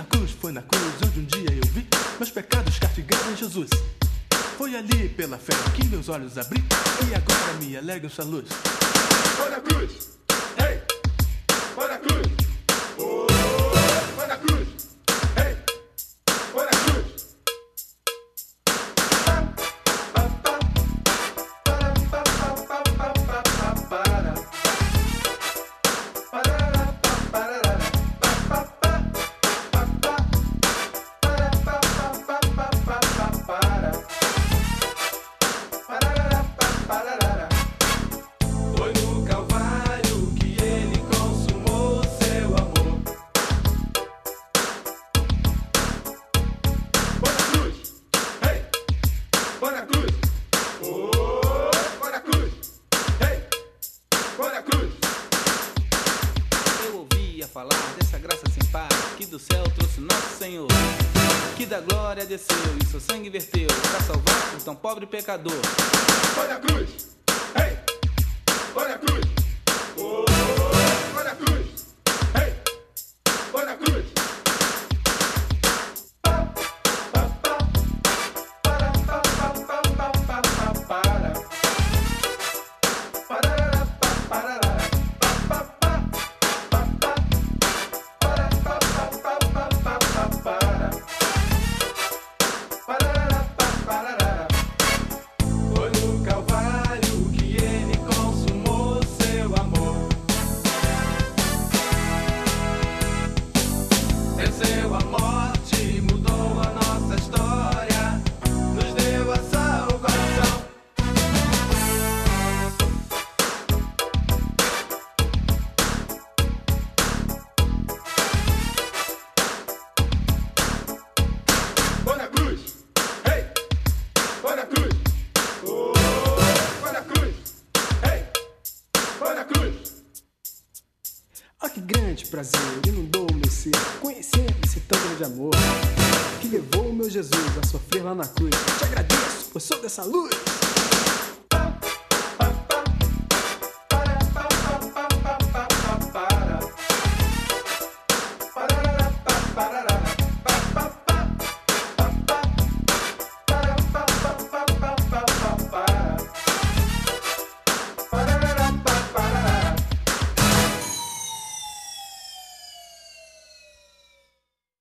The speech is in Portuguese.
na cruz, foi na cruz onde um dia eu vi meus pecados castigados em Jesus. Foi ali pela fé que meus olhos abri e agora me alegra sua luz. Foi na cruz! Do céu trouxe nosso Senhor. Que da glória desceu e seu sangue verteu para salvar um tão pobre pecador. Foi na cruz, grande prazer inundou o meu ser, conhecendo esse tão grande amor, que levou o meu Jesus a sofrer lá na cruz. Te agradeço, pois sou dessa luz.